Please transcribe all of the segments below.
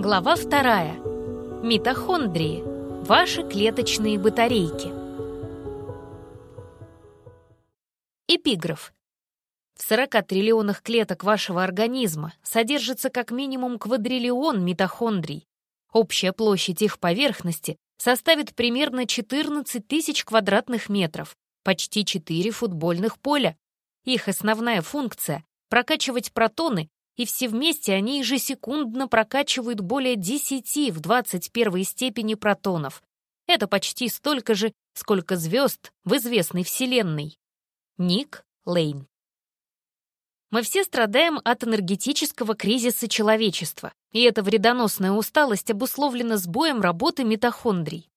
Глава вторая. Митохондрии. Ваши клеточные батарейки. Эпиграф. В 40 триллионах клеток вашего организма содержится как минимум квадриллион митохондрий. Общая площадь их поверхности составит примерно 14 тысяч квадратных метров, почти 4 футбольных поля. Их основная функция — прокачивать протоны и все вместе они ежесекундно прокачивают более 10 в 21 степени протонов. Это почти столько же, сколько звезд в известной Вселенной. Ник Лейн. Мы все страдаем от энергетического кризиса человечества, и эта вредоносная усталость обусловлена сбоем работы митохондрий.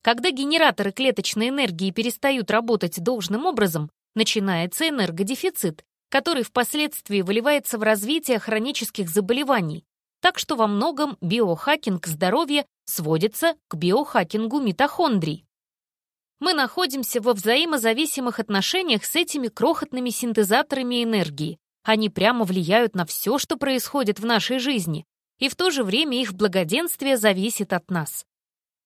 Когда генераторы клеточной энергии перестают работать должным образом, начинается энергодефицит, который впоследствии выливается в развитие хронических заболеваний, так что во многом биохакинг здоровья сводится к биохакингу митохондрий. Мы находимся во взаимозависимых отношениях с этими крохотными синтезаторами энергии. Они прямо влияют на все, что происходит в нашей жизни, и в то же время их благоденствие зависит от нас.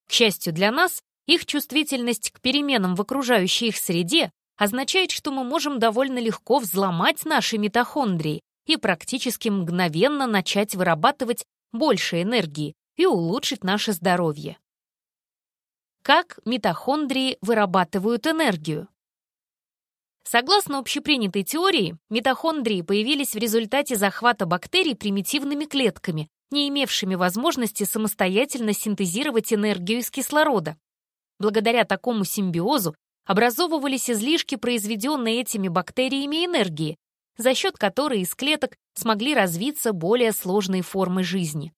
К счастью для нас, их чувствительность к переменам в окружающей их среде означает, что мы можем довольно легко взломать наши митохондрии и практически мгновенно начать вырабатывать больше энергии и улучшить наше здоровье. Как митохондрии вырабатывают энергию? Согласно общепринятой теории, митохондрии появились в результате захвата бактерий примитивными клетками, не имевшими возможности самостоятельно синтезировать энергию из кислорода. Благодаря такому симбиозу образовывались излишки, произведенные этими бактериями энергии, за счет которой из клеток смогли развиться более сложные формы жизни.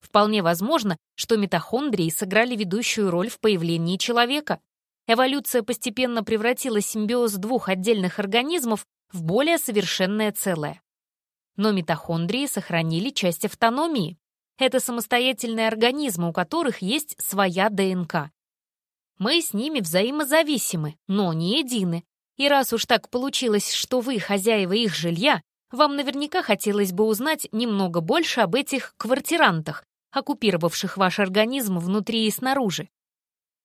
Вполне возможно, что митохондрии сыграли ведущую роль в появлении человека. Эволюция постепенно превратила симбиоз двух отдельных организмов в более совершенное целое. Но митохондрии сохранили часть автономии. Это самостоятельные организмы, у которых есть своя ДНК. Мы с ними взаимозависимы, но не едины. И раз уж так получилось, что вы хозяева их жилья, вам наверняка хотелось бы узнать немного больше об этих квартирантах, оккупировавших ваш организм внутри и снаружи.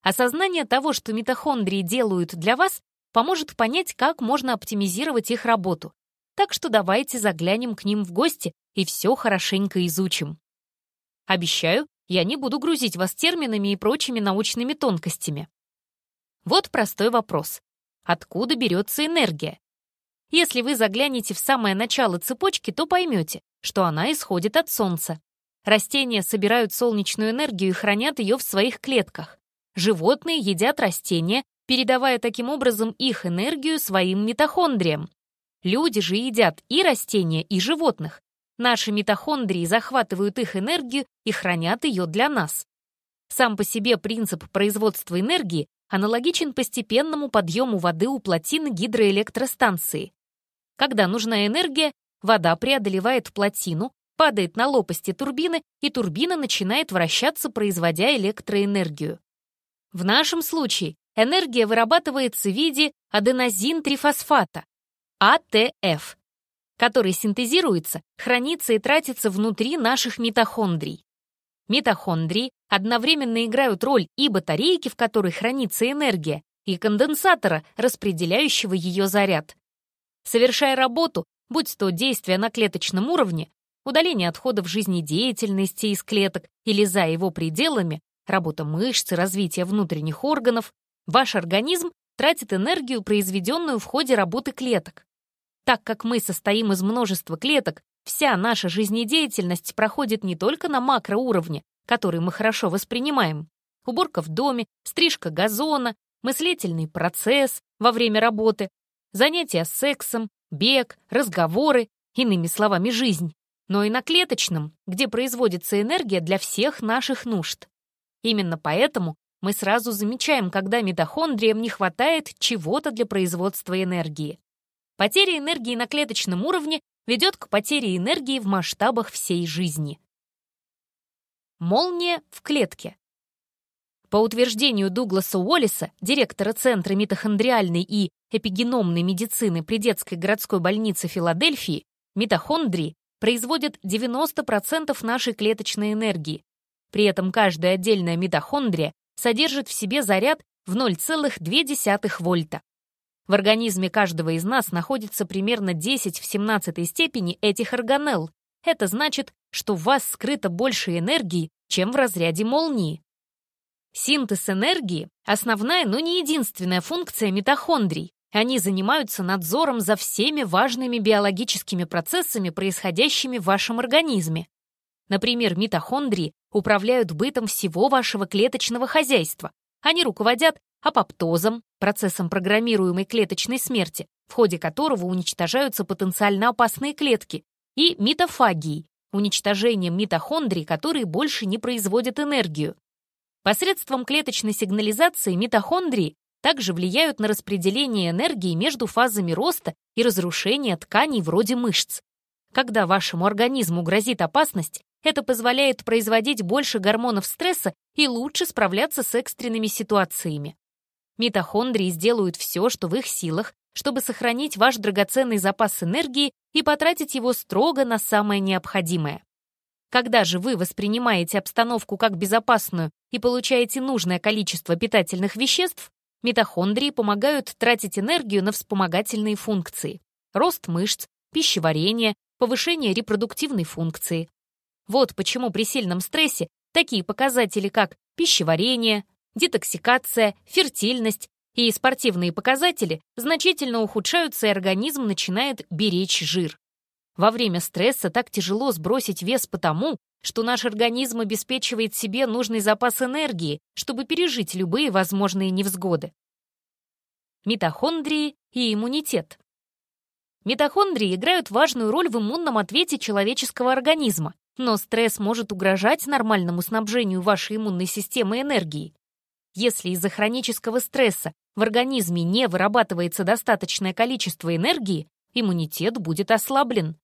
Осознание того, что митохондрии делают для вас, поможет понять, как можно оптимизировать их работу. Так что давайте заглянем к ним в гости и все хорошенько изучим. Обещаю, я не буду грузить вас терминами и прочими научными тонкостями. Вот простой вопрос. Откуда берется энергия? Если вы заглянете в самое начало цепочки, то поймете, что она исходит от Солнца. Растения собирают солнечную энергию и хранят ее в своих клетках. Животные едят растения, передавая таким образом их энергию своим митохондриям. Люди же едят и растения, и животных, Наши митохондрии захватывают их энергию и хранят ее для нас. Сам по себе принцип производства энергии аналогичен постепенному подъему воды у плотины гидроэлектростанции. Когда нужна энергия, вода преодолевает плотину, падает на лопасти турбины, и турбина начинает вращаться, производя электроэнергию. В нашем случае энергия вырабатывается в виде аденозин-трифосфата, АТФ, который синтезируется, хранится и тратится внутри наших митохондрий. Митохондрии одновременно играют роль и батарейки, в которой хранится энергия, и конденсатора, распределяющего ее заряд. Совершая работу, будь то действие на клеточном уровне, удаление отходов жизнедеятельности из клеток или за его пределами, работа мышц и развитие внутренних органов, ваш организм тратит энергию, произведенную в ходе работы клеток. Так как мы состоим из множества клеток, вся наша жизнедеятельность проходит не только на макроуровне, который мы хорошо воспринимаем. Уборка в доме, стрижка газона, мыслительный процесс во время работы, занятия сексом, бег, разговоры, иными словами, жизнь, но и на клеточном, где производится энергия для всех наших нужд. Именно поэтому мы сразу замечаем, когда митохондриям не хватает чего-то для производства энергии. Потеря энергии на клеточном уровне ведет к потере энергии в масштабах всей жизни. Молния в клетке. По утверждению Дугласа Уоллиса, директора Центра митохондриальной и эпигеномной медицины при детской городской больнице Филадельфии, митохондрии производят 90% нашей клеточной энергии. При этом каждая отдельная митохондрия содержит в себе заряд в 0,2 вольта. В организме каждого из нас находится примерно 10 в 17 степени этих органелл. Это значит, что в вас скрыто больше энергии, чем в разряде молнии. Синтез энергии — основная, но не единственная функция митохондрий. Они занимаются надзором за всеми важными биологическими процессами, происходящими в вашем организме. Например, митохондрии управляют бытом всего вашего клеточного хозяйства. Они руководят апоптозом, процессом программируемой клеточной смерти, в ходе которого уничтожаются потенциально опасные клетки, и митофагией, уничтожением митохондрий, которые больше не производят энергию. Посредством клеточной сигнализации митохондрии также влияют на распределение энергии между фазами роста и разрушения тканей вроде мышц. Когда вашему организму грозит опасность, это позволяет производить больше гормонов стресса и лучше справляться с экстренными ситуациями. Митохондрии сделают все, что в их силах, чтобы сохранить ваш драгоценный запас энергии и потратить его строго на самое необходимое. Когда же вы воспринимаете обстановку как безопасную и получаете нужное количество питательных веществ, митохондрии помогают тратить энергию на вспомогательные функции. Рост мышц, пищеварение, повышение репродуктивной функции. Вот почему при сильном стрессе такие показатели, как пищеварение, детоксикация, фертильность и спортивные показатели значительно ухудшаются, и организм начинает беречь жир. Во время стресса так тяжело сбросить вес потому, что наш организм обеспечивает себе нужный запас энергии, чтобы пережить любые возможные невзгоды. Митохондрии и иммунитет. Митохондрии играют важную роль в иммунном ответе человеческого организма, но стресс может угрожать нормальному снабжению вашей иммунной системы энергией. Если из-за хронического стресса в организме не вырабатывается достаточное количество энергии, иммунитет будет ослаблен.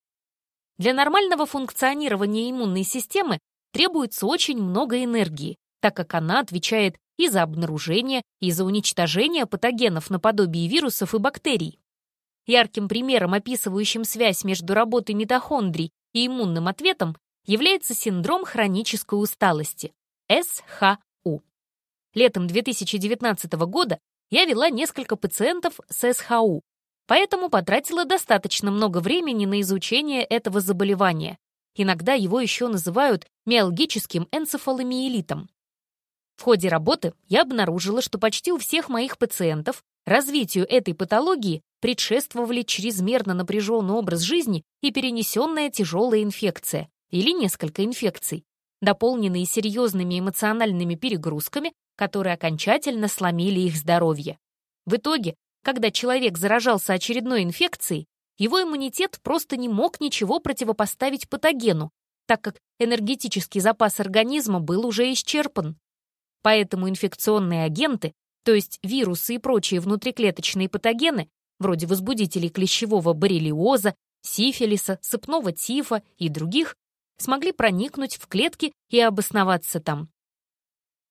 Для нормального функционирования иммунной системы требуется очень много энергии, так как она отвечает и за обнаружение, и за уничтожение патогенов наподобие вирусов и бактерий. Ярким примером, описывающим связь между работой митохондрий и иммунным ответом, является синдром хронической усталости – СХУ. Летом 2019 года я вела несколько пациентов с СХУ, поэтому потратила достаточно много времени на изучение этого заболевания. Иногда его еще называют миалгическим энцефаломиелитом. В ходе работы я обнаружила, что почти у всех моих пациентов развитию этой патологии предшествовали чрезмерно напряженный образ жизни и перенесенная тяжелая инфекция или несколько инфекций, дополненные серьезными эмоциональными перегрузками, которые окончательно сломили их здоровье. В итоге, когда человек заражался очередной инфекцией, его иммунитет просто не мог ничего противопоставить патогену, так как энергетический запас организма был уже исчерпан. Поэтому инфекционные агенты, то есть вирусы и прочие внутриклеточные патогены, вроде возбудителей клещевого боррелиоза, сифилиса, сыпного тифа и других, смогли проникнуть в клетки и обосноваться там.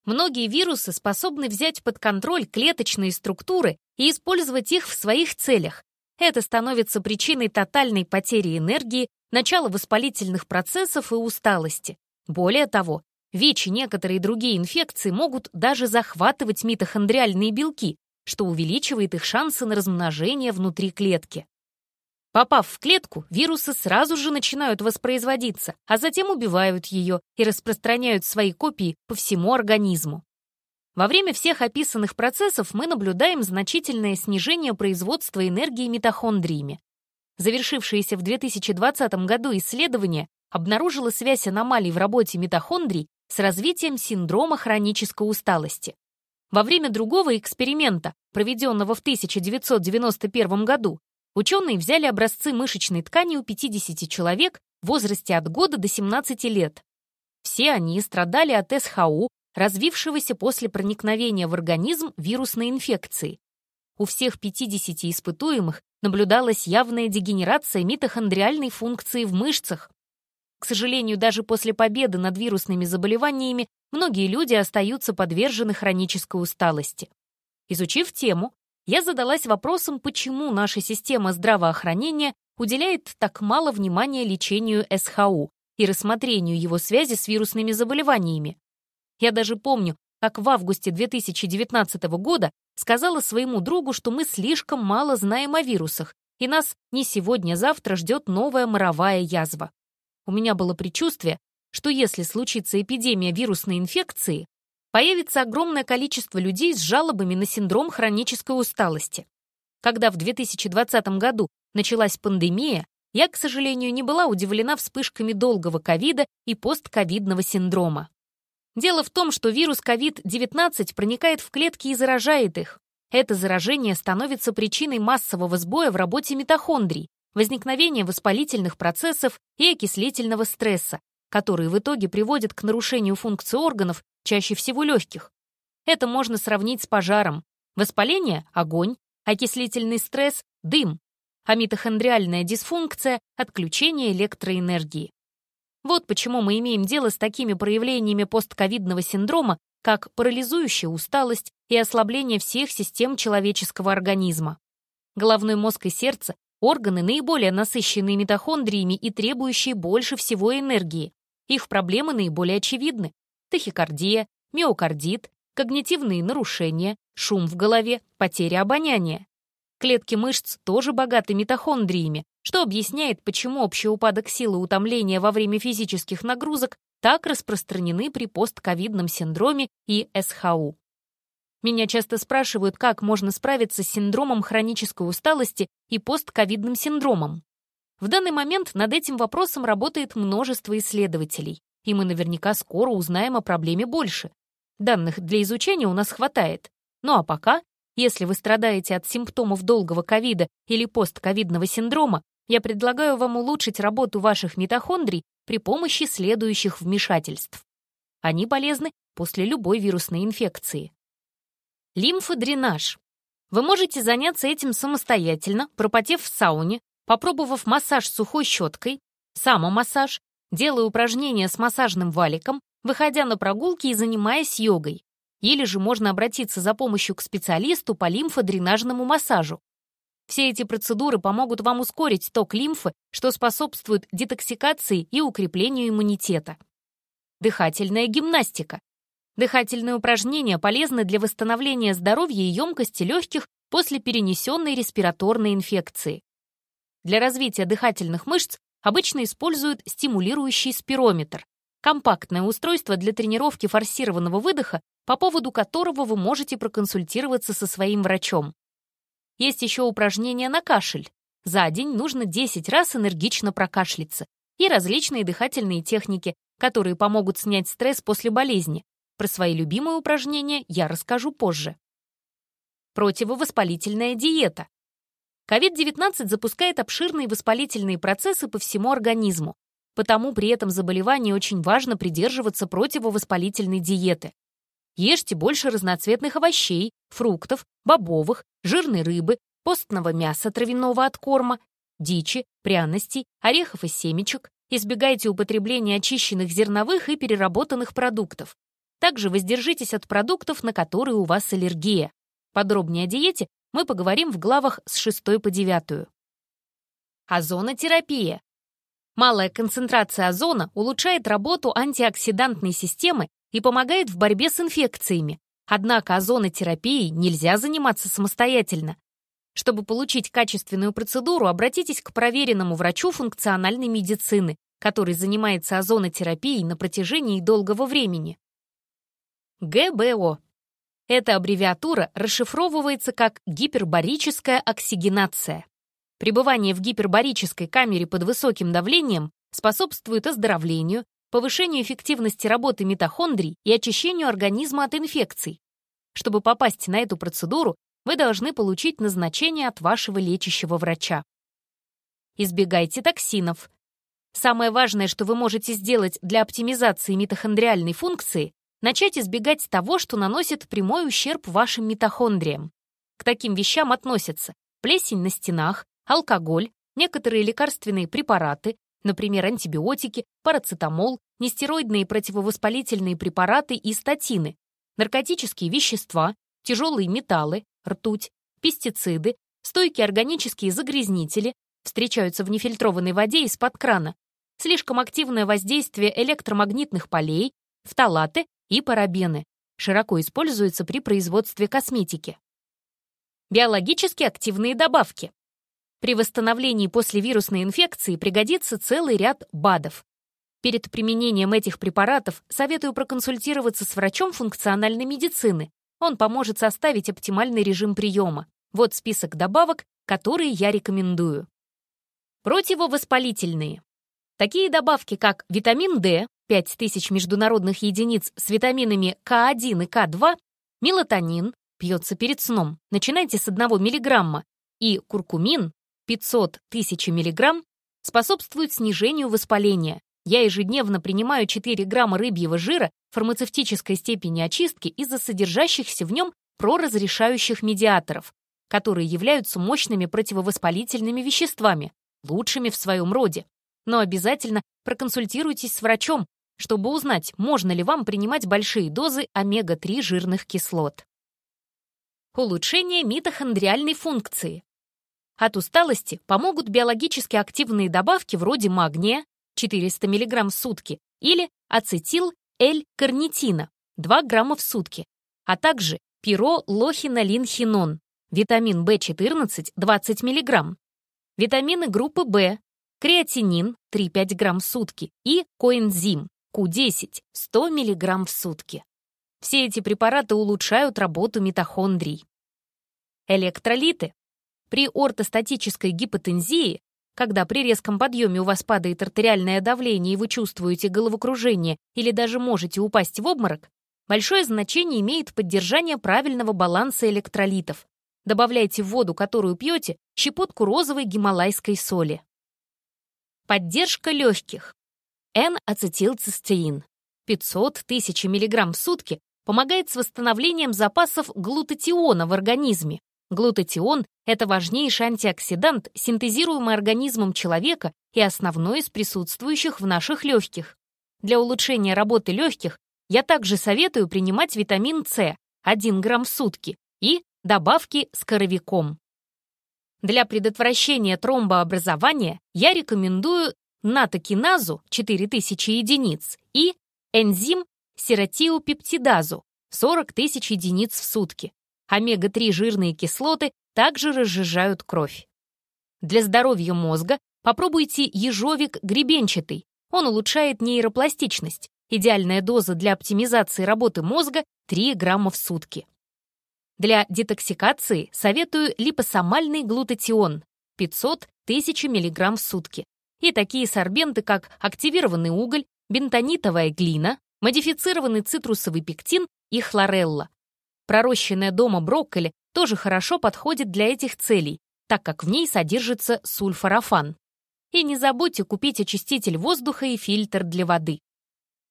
Многие вирусы способны взять под контроль клеточные структуры и использовать их в своих целях. Это становится причиной тотальной потери энергии, начала воспалительных процессов и усталости. Более того, ВИЧ и некоторые другие инфекции могут даже захватывать митохондриальные белки, что увеличивает их шансы на размножение внутри клетки. Попав в клетку, вирусы сразу же начинают воспроизводиться, а затем убивают ее и распространяют свои копии по всему организму. Во время всех описанных процессов мы наблюдаем значительное снижение производства энергии митохондриями. Завершившееся в 2020 году исследование обнаружило связь аномалий в работе митохондрий с развитием синдрома хронической усталости. Во время другого эксперимента, проведенного в 1991 году, Ученые взяли образцы мышечной ткани у 50 человек в возрасте от года до 17 лет. Все они страдали от СХУ, развившегося после проникновения в организм вирусной инфекции. У всех 50 испытуемых наблюдалась явная дегенерация митохондриальной функции в мышцах. К сожалению, даже после победы над вирусными заболеваниями многие люди остаются подвержены хронической усталости. Изучив тему, я задалась вопросом, почему наша система здравоохранения уделяет так мало внимания лечению СХУ и рассмотрению его связи с вирусными заболеваниями. Я даже помню, как в августе 2019 года сказала своему другу, что мы слишком мало знаем о вирусах, и нас не сегодня-завтра ждет новая моровая язва. У меня было предчувствие, что если случится эпидемия вирусной инфекции, появится огромное количество людей с жалобами на синдром хронической усталости. Когда в 2020 году началась пандемия, я, к сожалению, не была удивлена вспышками долгого ковида и постковидного синдрома. Дело в том, что вирус COVID-19 проникает в клетки и заражает их. Это заражение становится причиной массового сбоя в работе митохондрий, возникновения воспалительных процессов и окислительного стресса, которые в итоге приводят к нарушению функций органов, чаще всего легких. Это можно сравнить с пожаром. Воспаление — огонь, окислительный стресс — дым, а митохондриальная дисфункция — отключение электроэнергии. Вот почему мы имеем дело с такими проявлениями постковидного синдрома, как парализующая усталость и ослабление всех систем человеческого организма. Головной мозг и сердце — органы, наиболее насыщенные митохондриями и требующие больше всего энергии. Их проблемы наиболее очевидны. Тахикардия, миокардит, когнитивные нарушения, шум в голове, потеря обоняния. Клетки мышц тоже богаты митохондриями, что объясняет, почему общий упадок силы утомления во время физических нагрузок так распространены при постковидном синдроме и СХУ. Меня часто спрашивают, как можно справиться с синдромом хронической усталости и постковидным синдромом. В данный момент над этим вопросом работает множество исследователей, и мы наверняка скоро узнаем о проблеме больше. Данных для изучения у нас хватает. Ну а пока, если вы страдаете от симптомов долгого ковида или постковидного синдрома, я предлагаю вам улучшить работу ваших митохондрий при помощи следующих вмешательств. Они полезны после любой вирусной инфекции. Лимфодренаж. Вы можете заняться этим самостоятельно, пропотев в сауне, попробовав массаж сухой щеткой, самомассаж, делая упражнения с массажным валиком, выходя на прогулки и занимаясь йогой. Или же можно обратиться за помощью к специалисту по лимфодренажному массажу. Все эти процедуры помогут вам ускорить ток лимфы, что способствует детоксикации и укреплению иммунитета. Дыхательная гимнастика. Дыхательные упражнения полезны для восстановления здоровья и емкости легких после перенесенной респираторной инфекции. Для развития дыхательных мышц обычно используют стимулирующий спирометр, компактное устройство для тренировки форсированного выдоха, по поводу которого вы можете проконсультироваться со своим врачом. Есть еще упражнения на кашель. За день нужно 10 раз энергично прокашляться. И различные дыхательные техники, которые помогут снять стресс после болезни. Про свои любимые упражнения я расскажу позже. Противовоспалительная диета. COVID-19 запускает обширные воспалительные процессы по всему организму. Потому при этом заболевании очень важно придерживаться противовоспалительной диеты. Ешьте больше разноцветных овощей, фруктов, бобовых, жирной рыбы, постного мяса травяного от корма, дичи, пряностей, орехов и семечек. Избегайте употребления очищенных зерновых и переработанных продуктов. Также воздержитесь от продуктов, на которые у вас аллергия. Подробнее о диете мы поговорим в главах с 6 по 9. Озонотерапия. Малая концентрация озона улучшает работу антиоксидантной системы и помогает в борьбе с инфекциями. Однако озонотерапией нельзя заниматься самостоятельно. Чтобы получить качественную процедуру, обратитесь к проверенному врачу функциональной медицины, который занимается озонотерапией на протяжении долгого времени. ГБО. Эта аббревиатура расшифровывается как гипербарическая оксигенация. Пребывание в гипербарической камере под высоким давлением способствует оздоровлению, повышению эффективности работы митохондрий и очищению организма от инфекций. Чтобы попасть на эту процедуру, вы должны получить назначение от вашего лечащего врача. Избегайте токсинов. Самое важное, что вы можете сделать для оптимизации митохондриальной функции, начать избегать того, что наносит прямой ущерб вашим митохондриям. К таким вещам относятся плесень на стенах, алкоголь, некоторые лекарственные препараты, например, антибиотики, парацетамол, нестероидные противовоспалительные препараты и статины, наркотические вещества, тяжелые металлы, ртуть, пестициды, стойкие органические загрязнители, встречаются в нефильтрованной воде из-под крана, слишком активное воздействие электромагнитных полей, фталаты и парабены. Широко используются при производстве косметики. Биологически активные добавки. При восстановлении после вирусной инфекции пригодится целый ряд БАДов. Перед применением этих препаратов советую проконсультироваться с врачом функциональной медицины. Он поможет составить оптимальный режим приема. Вот список добавок, которые я рекомендую. Противовоспалительные. Такие добавки, как витамин D, 5000 международных единиц с витаминами К1 и К2, мелатонин, пьется перед сном, начинайте с 1 мг, и куркумин, 500 тысяч мг, способствуют снижению воспаления. Я ежедневно принимаю 4 грамма рыбьего жира фармацевтической степени очистки из-за содержащихся в нем проразрешающих медиаторов, которые являются мощными противовоспалительными веществами, лучшими в своем роде но обязательно проконсультируйтесь с врачом, чтобы узнать, можно ли вам принимать большие дозы омега-3 жирных кислот. Улучшение митохондриальной функции. От усталости помогут биологически активные добавки вроде магния 400 мг в сутки или ацетил-L-карнитина 2 грамма в сутки, а также пиролохинолинхинон, витамин В14 20 мг, витамины группы В креатинин 3-5 грамм в сутки и коэнзим Q10 100 мг в сутки. Все эти препараты улучшают работу митохондрий. Электролиты. При ортостатической гипотензии, когда при резком подъеме у вас падает артериальное давление и вы чувствуете головокружение или даже можете упасть в обморок, большое значение имеет поддержание правильного баланса электролитов. Добавляйте в воду, которую пьете, щепотку розовой гималайской соли. Поддержка легких. N-ацетилцистеин. 500 тысяч мг в сутки помогает с восстановлением запасов глутатиона в организме. Глутатион – это важнейший антиоксидант, синтезируемый организмом человека и основной из присутствующих в наших легких. Для улучшения работы легких я также советую принимать витамин С 1 грамм в сутки и добавки с коровиком. Для предотвращения тромбообразования я рекомендую натокиназу 4000 единиц и энзим серотиопептидазу 40 тысяч единиц в сутки. Омега-3 жирные кислоты также разжижают кровь. Для здоровья мозга попробуйте ежовик гребенчатый. Он улучшает нейропластичность. Идеальная доза для оптимизации работы мозга 3 грамма в сутки. Для детоксикации советую липосомальный глутатион 500 1000 мг в сутки и такие сорбенты, как активированный уголь, бентонитовая глина, модифицированный цитрусовый пектин и хлорелла. Пророщенная дома брокколи тоже хорошо подходит для этих целей, так как в ней содержится сульфорафан. И не забудьте купить очиститель воздуха и фильтр для воды.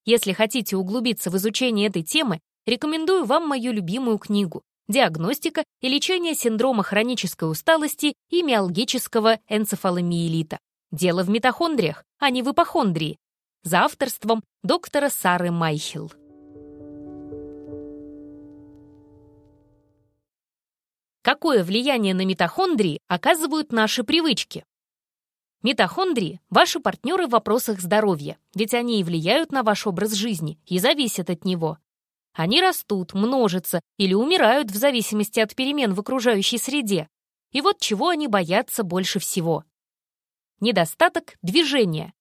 Если хотите углубиться в изучение этой темы, рекомендую вам мою любимую книгу диагностика и лечение синдрома хронической усталости и миалгического энцефаломиелита. Дело в митохондриях, а не в ипохондрии. За авторством доктора Сары Майхел. Какое влияние на митохондрии оказывают наши привычки? Митохондрии – ваши партнеры в вопросах здоровья, ведь они и влияют на ваш образ жизни и зависят от него. Они растут, множатся или умирают в зависимости от перемен в окружающей среде. И вот чего они боятся больше всего. Недостаток движения.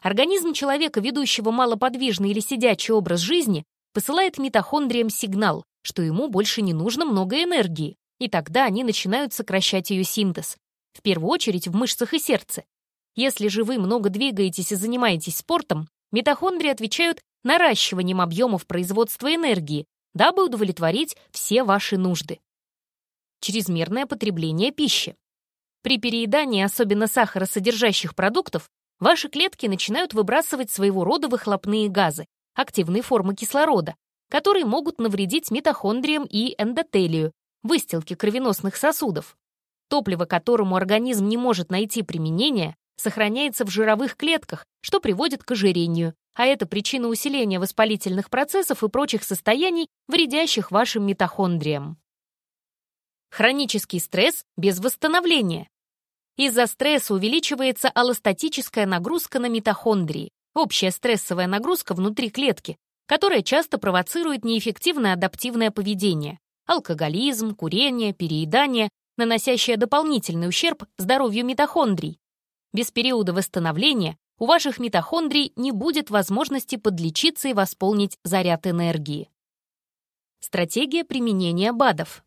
Организм человека, ведущего малоподвижный или сидячий образ жизни, посылает митохондриям сигнал, что ему больше не нужно много энергии, и тогда они начинают сокращать ее синтез, в первую очередь в мышцах и сердце. Если же вы много двигаетесь и занимаетесь спортом, митохондрии отвечают наращиванием объемов производства энергии, дабы удовлетворить все ваши нужды. Чрезмерное потребление пищи. При переедании особенно сахаросодержащих продуктов ваши клетки начинают выбрасывать своего рода выхлопные газы, активные формы кислорода, которые могут навредить митохондриям и эндотелию, выстилке кровеносных сосудов. Топливо, которому организм не может найти применение, сохраняется в жировых клетках, что приводит к ожирению, а это причина усиления воспалительных процессов и прочих состояний, вредящих вашим митохондриям. Хронический стресс без восстановления. Из-за стресса увеличивается аллостатическая нагрузка на митохондрии, общая стрессовая нагрузка внутри клетки, которая часто провоцирует неэффективное адаптивное поведение, алкоголизм, курение, переедание, наносящее дополнительный ущерб здоровью митохондрий. Без периода восстановления у ваших митохондрий не будет возможности подлечиться и восполнить заряд энергии. Стратегия применения БАДов.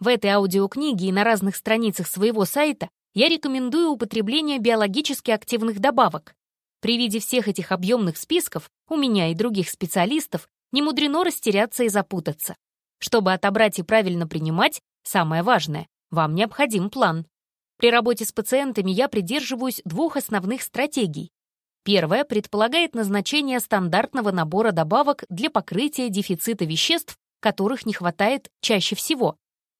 В этой аудиокниге и на разных страницах своего сайта я рекомендую употребление биологически активных добавок. При виде всех этих объемных списков у меня и других специалистов не мудрено растеряться и запутаться. Чтобы отобрать и правильно принимать, самое важное — вам необходим план. При работе с пациентами я придерживаюсь двух основных стратегий. Первая предполагает назначение стандартного набора добавок для покрытия дефицита веществ, которых не хватает чаще всего.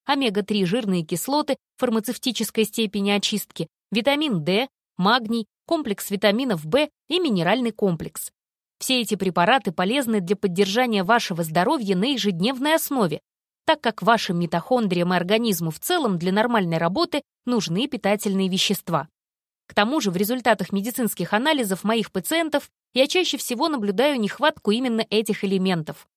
Омега-3 жирные кислоты фармацевтической степени очистки, витамин D, магний, комплекс витаминов В и минеральный комплекс. Все эти препараты полезны для поддержания вашего здоровья на ежедневной основе, так как вашим митохондриям и организму в целом для нормальной работы нужны питательные вещества. К тому же в результатах медицинских анализов моих пациентов я чаще всего наблюдаю нехватку именно этих элементов.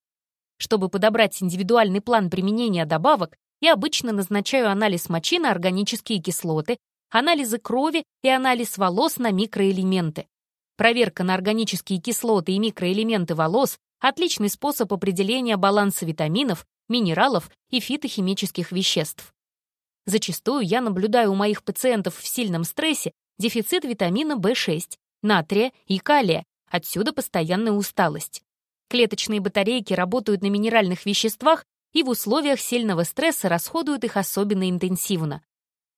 Чтобы подобрать индивидуальный план применения добавок, я обычно назначаю анализ мочи на органические кислоты, анализы крови и анализ волос на микроэлементы. Проверка на органические кислоты и микроэлементы волос – отличный способ определения баланса витаминов, минералов и фитохимических веществ. Зачастую я наблюдаю у моих пациентов в сильном стрессе дефицит витамина В6, натрия и калия, отсюда постоянная усталость. Клеточные батарейки работают на минеральных веществах и в условиях сильного стресса расходуют их особенно интенсивно.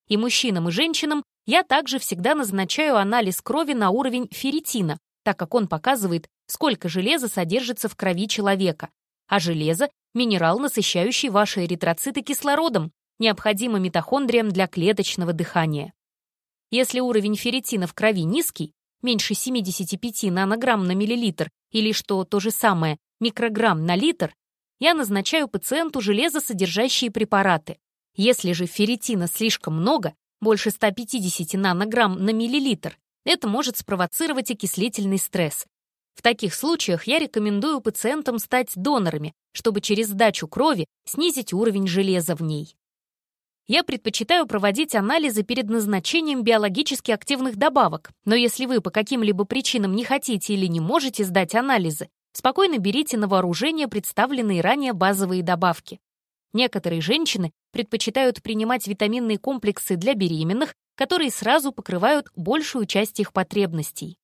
И мужчинам и женщинам я также всегда назначаю анализ крови на уровень ферритина, так как он показывает, сколько железа содержится в крови человека. А железо — минерал, насыщающий ваши эритроциты кислородом, необходимо митохондриям для клеточного дыхания. Если уровень ферритина в крови низкий, меньше 75 нанограмм на миллилитр или, что то же самое, микрограмм на литр, я назначаю пациенту железосодержащие препараты. Если же ферритина слишком много, больше 150 нанограмм на миллилитр, это может спровоцировать окислительный стресс. В таких случаях я рекомендую пациентам стать донорами, чтобы через сдачу крови снизить уровень железа в ней я предпочитаю проводить анализы перед назначением биологически активных добавок, но если вы по каким-либо причинам не хотите или не можете сдать анализы, спокойно берите на вооружение представленные ранее базовые добавки. Некоторые женщины предпочитают принимать витаминные комплексы для беременных, которые сразу покрывают большую часть их потребностей.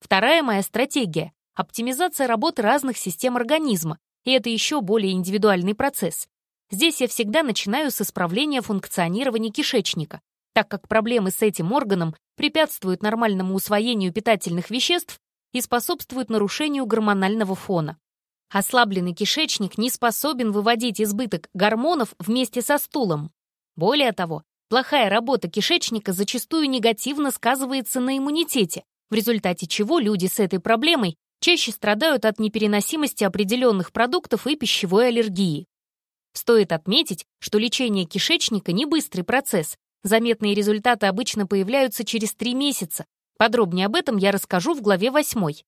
Вторая моя стратегия — оптимизация работы разных систем организма, и это еще более индивидуальный процесс. Здесь я всегда начинаю с исправления функционирования кишечника, так как проблемы с этим органом препятствуют нормальному усвоению питательных веществ и способствуют нарушению гормонального фона. Ослабленный кишечник не способен выводить избыток гормонов вместе со стулом. Более того, плохая работа кишечника зачастую негативно сказывается на иммунитете, в результате чего люди с этой проблемой чаще страдают от непереносимости определенных продуктов и пищевой аллергии. Стоит отметить, что лечение кишечника не быстрый процесс. Заметные результаты обычно появляются через три месяца. Подробнее об этом я расскажу в главе 8.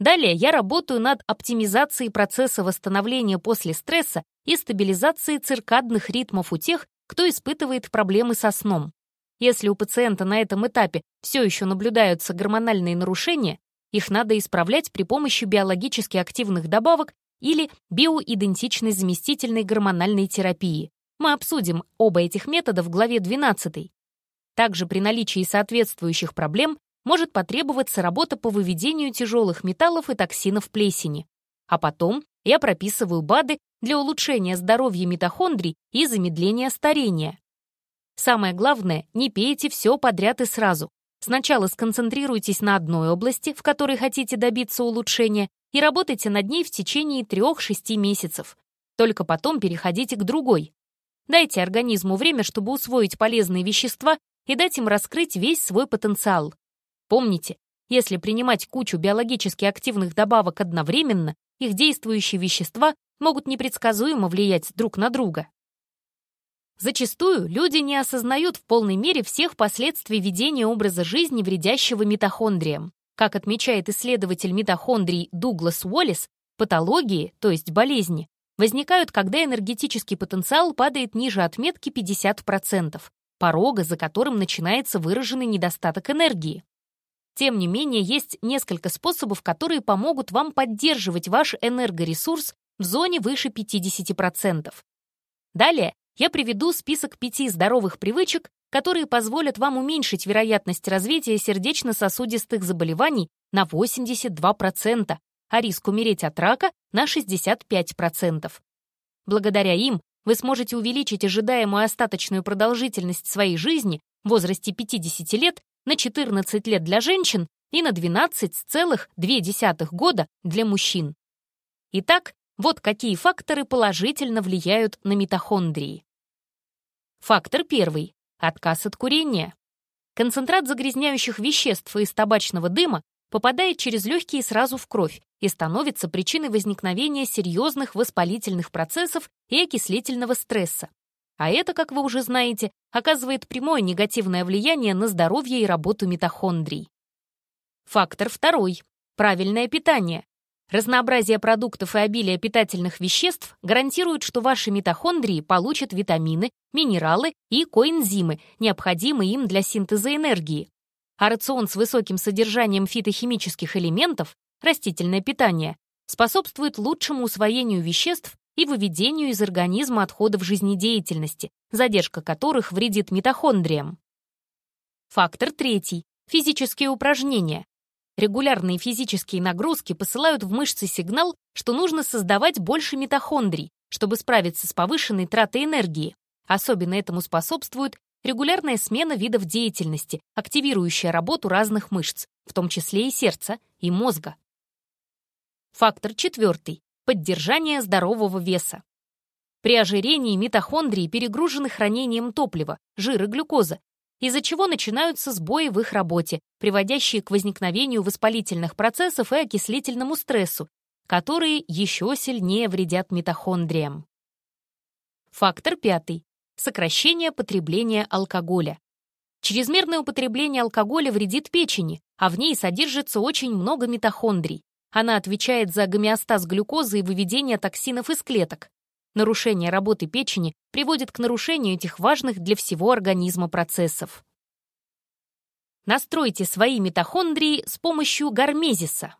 Далее я работаю над оптимизацией процесса восстановления после стресса и стабилизацией циркадных ритмов у тех, кто испытывает проблемы со сном. Если у пациента на этом этапе все еще наблюдаются гормональные нарушения, их надо исправлять при помощи биологически активных добавок или биоидентичной заместительной гормональной терапии. Мы обсудим оба этих метода в главе 12. Также при наличии соответствующих проблем может потребоваться работа по выведению тяжелых металлов и токсинов плесени. А потом я прописываю БАДы для улучшения здоровья митохондрий и замедления старения. Самое главное, не пейте все подряд и сразу. Сначала сконцентрируйтесь на одной области, в которой хотите добиться улучшения, и работайте над ней в течение 3-6 месяцев. Только потом переходите к другой. Дайте организму время, чтобы усвоить полезные вещества и дать им раскрыть весь свой потенциал. Помните, если принимать кучу биологически активных добавок одновременно, их действующие вещества могут непредсказуемо влиять друг на друга. Зачастую люди не осознают в полной мере всех последствий ведения образа жизни, вредящего митохондриям. Как отмечает исследователь митохондрий Дуглас Уоллес, патологии, то есть болезни, возникают, когда энергетический потенциал падает ниже отметки 50%, порога, за которым начинается выраженный недостаток энергии. Тем не менее, есть несколько способов, которые помогут вам поддерживать ваш энергоресурс в зоне выше 50%. Далее я приведу список пяти здоровых привычек, которые позволят вам уменьшить вероятность развития сердечно-сосудистых заболеваний на 82%, а риск умереть от рака на 65%. Благодаря им вы сможете увеличить ожидаемую остаточную продолжительность своей жизни в возрасте 50 лет на 14 лет для женщин и на 12,2 года для мужчин. Итак, вот какие факторы положительно влияют на митохондрии. Фактор первый – отказ от курения. Концентрат загрязняющих веществ из табачного дыма попадает через легкие сразу в кровь и становится причиной возникновения серьезных воспалительных процессов и окислительного стресса. А это, как вы уже знаете, оказывает прямое негативное влияние на здоровье и работу митохондрий. Фактор второй – правильное питание. Разнообразие продуктов и обилие питательных веществ гарантируют, что ваши митохондрии получат витамины, минералы и коэнзимы, необходимые им для синтеза энергии. А рацион с высоким содержанием фитохимических элементов, растительное питание, способствует лучшему усвоению веществ и выведению из организма отходов жизнедеятельности, задержка которых вредит митохондриям. Фактор третий – физические упражнения. Регулярные физические нагрузки посылают в мышцы сигнал, что нужно создавать больше митохондрий, чтобы справиться с повышенной тратой энергии. Особенно этому способствует регулярная смена видов деятельности, активирующая работу разных мышц, в том числе и сердца, и мозга. Фактор четвертый – поддержание здорового веса. При ожирении митохондрии перегружены хранением топлива, жира, глюкоза, из-за чего начинаются сбои в их работе, приводящие к возникновению воспалительных процессов и окислительному стрессу, которые еще сильнее вредят митохондриям. Фактор пятый. Сокращение потребления алкоголя. Чрезмерное употребление алкоголя вредит печени, а в ней содержится очень много митохондрий. Она отвечает за гомеостаз глюкозы и выведение токсинов из клеток. Нарушение работы печени приводит к нарушению этих важных для всего организма процессов. Настройте свои митохондрии с помощью гармезиса.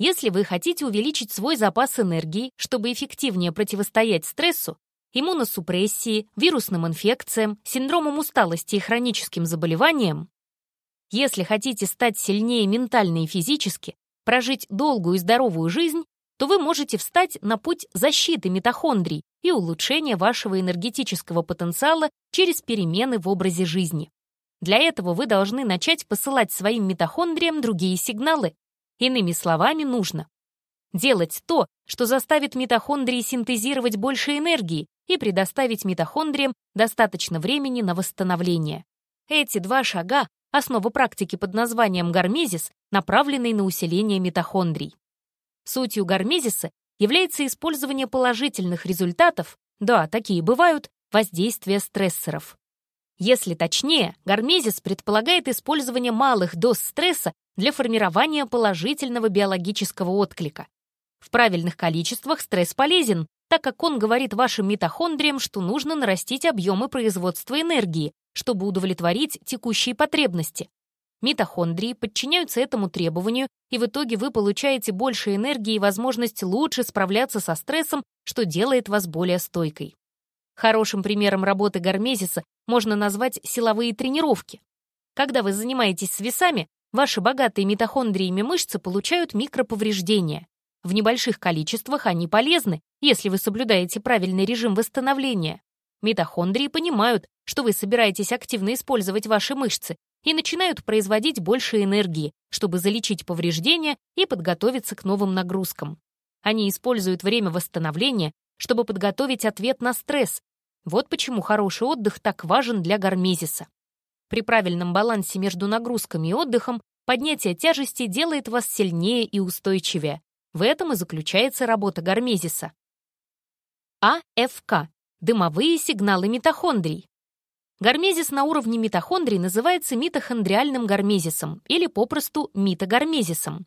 Если вы хотите увеличить свой запас энергии, чтобы эффективнее противостоять стрессу, иммуносупрессии, вирусным инфекциям, синдромам усталости и хроническим заболеваниям, если хотите стать сильнее ментально и физически, прожить долгую и здоровую жизнь, то вы можете встать на путь защиты митохондрий и улучшения вашего энергетического потенциала через перемены в образе жизни. Для этого вы должны начать посылать своим митохондриям другие сигналы. Иными словами, нужно делать то, что заставит митохондрии синтезировать больше энергии и предоставить митохондриям достаточно времени на восстановление. Эти два шага — основа практики под названием гармезис, направленной на усиление митохондрий. Сутью гармезиса является использование положительных результатов, да, такие бывают, воздействия стрессоров. Если точнее, гармезис предполагает использование малых доз стресса для формирования положительного биологического отклика. В правильных количествах стресс полезен, так как он говорит вашим митохондриям, что нужно нарастить объемы производства энергии, чтобы удовлетворить текущие потребности. Митохондрии подчиняются этому требованию, и в итоге вы получаете больше энергии и возможность лучше справляться со стрессом, что делает вас более стойкой. Хорошим примером работы гармезиса можно назвать силовые тренировки. Когда вы занимаетесь с весами, ваши богатые митохондриями мышцы получают микроповреждения. В небольших количествах они полезны, если вы соблюдаете правильный режим восстановления. Митохондрии понимают, что вы собираетесь активно использовать ваши мышцы, и начинают производить больше энергии, чтобы залечить повреждения и подготовиться к новым нагрузкам. Они используют время восстановления, чтобы подготовить ответ на стресс. Вот почему хороший отдых так важен для гармезиса. При правильном балансе между нагрузками и отдыхом поднятие тяжести делает вас сильнее и устойчивее. В этом и заключается работа гармезиса. АФК – Дымовые сигналы митохондрий. Гармезис на уровне митохондрий называется митохондриальным гармезисом или попросту митогармезисом.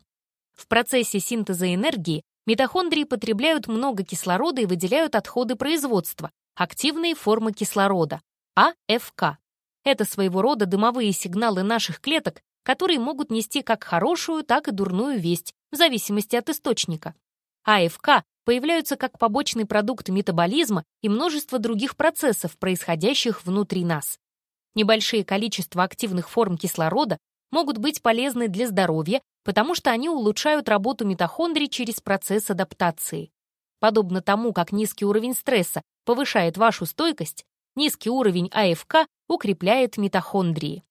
В процессе синтеза энергии митохондрии потребляют много кислорода и выделяют отходы производства, активные формы кислорода, АФК. Это своего рода дымовые сигналы наших клеток, которые могут нести как хорошую, так и дурную весть, в зависимости от источника. АФК появляются как побочный продукт метаболизма и множество других процессов, происходящих внутри нас. Небольшие количества активных форм кислорода могут быть полезны для здоровья, потому что они улучшают работу митохондрий через процесс адаптации. Подобно тому, как низкий уровень стресса повышает вашу стойкость, низкий уровень АФК укрепляет митохондрии.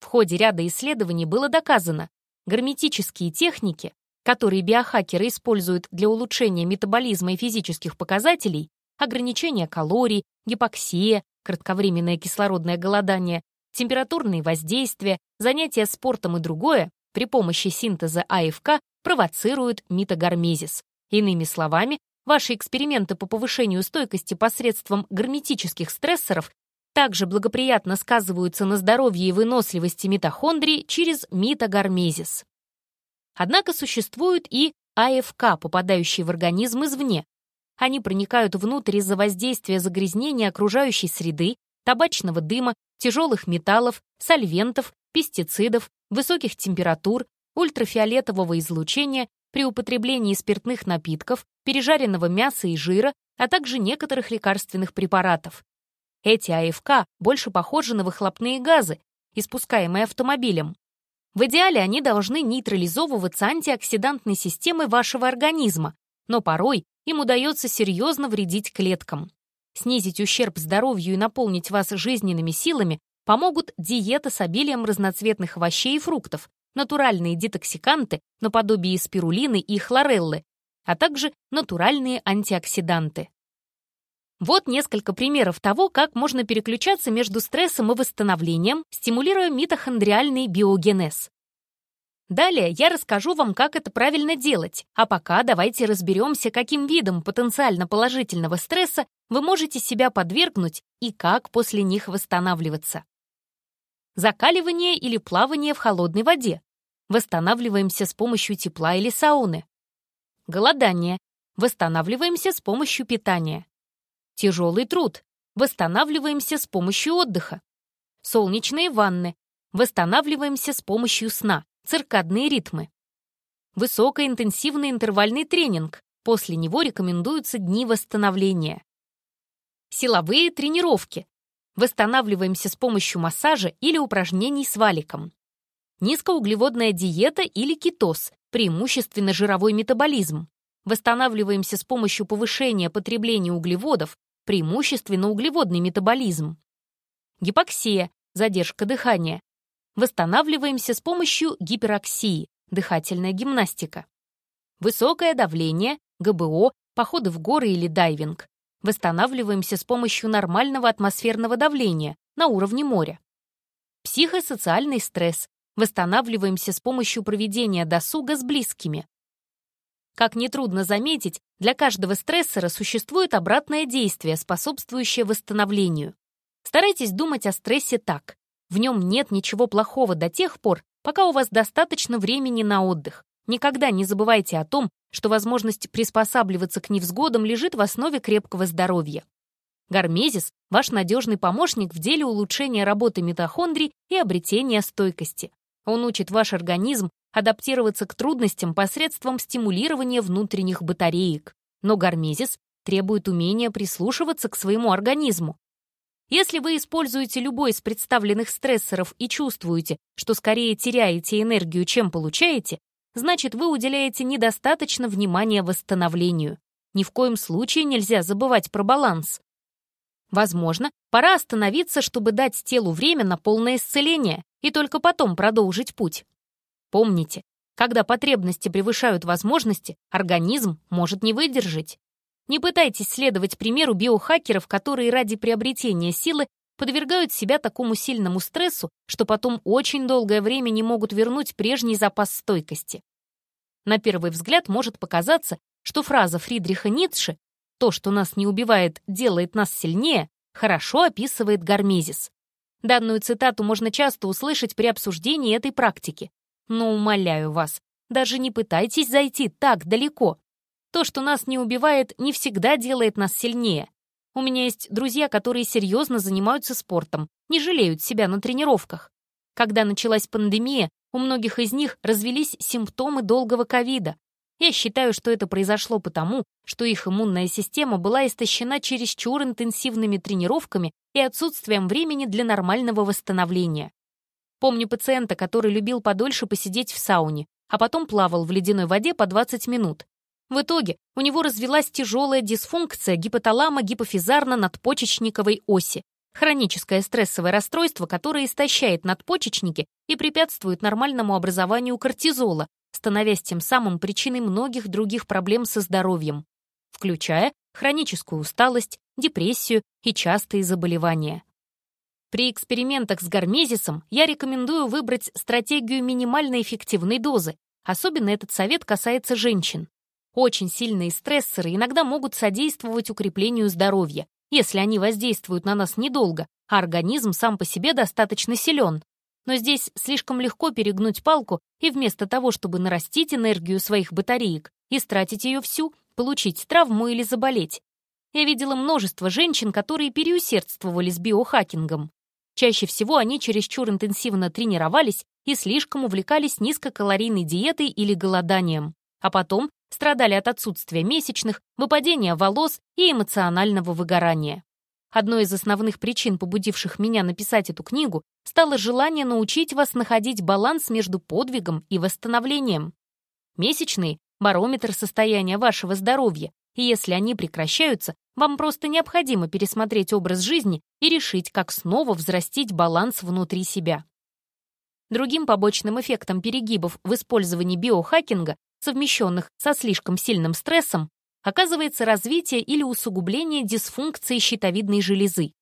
В ходе ряда исследований было доказано, герметические техники, которые биохакеры используют для улучшения метаболизма и физических показателей, ограничение калорий, гипоксия, кратковременное кислородное голодание, температурные воздействия, занятия спортом и другое, при помощи синтеза АФК провоцируют митогармезис. Иными словами, ваши эксперименты по повышению стойкости посредством герметических стрессоров также благоприятно сказываются на здоровье и выносливости митохондрий через митогармезис. Однако существуют и АФК, попадающие в организм извне. Они проникают внутрь из-за воздействия загрязнения окружающей среды, табачного дыма, тяжелых металлов, сольвентов, пестицидов, высоких температур, ультрафиолетового излучения при употреблении спиртных напитков, пережаренного мяса и жира, а также некоторых лекарственных препаратов. Эти АФК больше похожи на выхлопные газы, испускаемые автомобилем. В идеале они должны нейтрализовываться антиоксидантной системой вашего организма, но порой им удается серьезно вредить клеткам. Снизить ущерб здоровью и наполнить вас жизненными силами помогут диета с обилием разноцветных овощей и фруктов, натуральные детоксиканты наподобие спирулины и хлореллы, а также натуральные антиоксиданты. Вот несколько примеров того, как можно переключаться между стрессом и восстановлением, стимулируя митохондриальный биогенез. Далее я расскажу вам, как это правильно делать, а пока давайте разберемся, каким видом потенциально положительного стресса вы можете себя подвергнуть и как после них восстанавливаться. Закаливание или плавание в холодной воде. Восстанавливаемся с помощью тепла или сауны. Голодание. Восстанавливаемся с помощью питания. Тяжелый труд. Восстанавливаемся с помощью отдыха. Солнечные ванны. Восстанавливаемся с помощью сна. Циркадные ритмы. Высокоинтенсивный интервальный тренинг. После него рекомендуются дни восстановления. Силовые тренировки. Восстанавливаемся с помощью массажа или упражнений с валиком. Низкоуглеводная диета или кетоз, преимущественно жировой метаболизм. Восстанавливаемся с помощью повышения потребления углеводов, преимущественно углеводный метаболизм. Гипоксия, задержка дыхания. Восстанавливаемся с помощью гипероксии, дыхательная гимнастика. Высокое давление, ГБО, походы в горы или дайвинг. Восстанавливаемся с помощью нормального атмосферного давления на уровне моря. Психосоциальный стресс. Восстанавливаемся с помощью проведения досуга с близкими. Как нетрудно заметить, для каждого стрессора существует обратное действие, способствующее восстановлению. Старайтесь думать о стрессе так. В нем нет ничего плохого до тех пор, пока у вас достаточно времени на отдых. Никогда не забывайте о том, что возможность приспосабливаться к невзгодам лежит в основе крепкого здоровья. Гармезис – ваш надежный помощник в деле улучшения работы митохондрий и обретения стойкости. Он учит ваш организм адаптироваться к трудностям посредством стимулирования внутренних батареек. Но гармезис требует умения прислушиваться к своему организму. Если вы используете любой из представленных стрессоров и чувствуете, что скорее теряете энергию, чем получаете, значит, вы уделяете недостаточно внимания восстановлению. Ни в коем случае нельзя забывать про баланс. Возможно, пора остановиться, чтобы дать телу время на полное исцеление и только потом продолжить путь. Помните, когда потребности превышают возможности, организм может не выдержать. Не пытайтесь следовать примеру биохакеров, которые ради приобретения силы подвергают себя такому сильному стрессу, что потом очень долгое время не могут вернуть прежний запас стойкости. На первый взгляд может показаться, что фраза Фридриха Ницше То, что нас не убивает, делает нас сильнее, хорошо описывает Гармезис. Данную цитату можно часто услышать при обсуждении этой практики. Но умоляю вас, даже не пытайтесь зайти так далеко. То, что нас не убивает, не всегда делает нас сильнее. У меня есть друзья, которые серьезно занимаются спортом, не жалеют себя на тренировках. Когда началась пандемия, у многих из них развелись симптомы долгого ковида. Я считаю, что это произошло потому, что их иммунная система была истощена чересчур интенсивными тренировками и отсутствием времени для нормального восстановления. Помню пациента, который любил подольше посидеть в сауне, а потом плавал в ледяной воде по 20 минут. В итоге у него развилась тяжелая дисфункция гипоталамо-гипофизарно-надпочечниковой оси, хроническое стрессовое расстройство, которое истощает надпочечники и препятствует нормальному образованию кортизола, становясь тем самым причиной многих других проблем со здоровьем, включая хроническую усталость, депрессию и частые заболевания. При экспериментах с гармезисом я рекомендую выбрать стратегию минимально эффективной дозы, особенно этот совет касается женщин. Очень сильные стрессоры иногда могут содействовать укреплению здоровья, если они воздействуют на нас недолго, а организм сам по себе достаточно силен, но здесь слишком легко перегнуть палку и вместо того, чтобы нарастить энергию своих батареек, истратить ее всю, получить травму или заболеть. Я видела множество женщин, которые переусердствовали с биохакингом. Чаще всего они чересчур интенсивно тренировались и слишком увлекались низкокалорийной диетой или голоданием, а потом страдали от отсутствия месячных, выпадения волос и эмоционального выгорания. Одной из основных причин, побудивших меня написать эту книгу, стало желание научить вас находить баланс между подвигом и восстановлением. Месячные — барометр состояния вашего здоровья, и если они прекращаются, вам просто необходимо пересмотреть образ жизни и решить, как снова взрастить баланс внутри себя. Другим побочным эффектом перегибов в использовании биохакинга, совмещенных со слишком сильным стрессом, оказывается развитие или усугубление дисфункции щитовидной железы.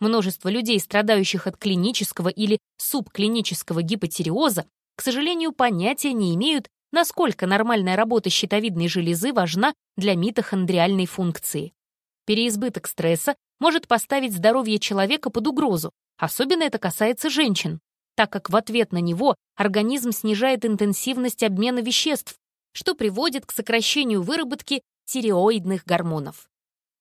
Множество людей, страдающих от клинического или субклинического гипотиреоза, к сожалению, понятия не имеют, насколько нормальная работа щитовидной железы важна для митохондриальной функции. Переизбыток стресса может поставить здоровье человека под угрозу, особенно это касается женщин, так как в ответ на него организм снижает интенсивность обмена веществ, что приводит к сокращению выработки тиреоидных гормонов.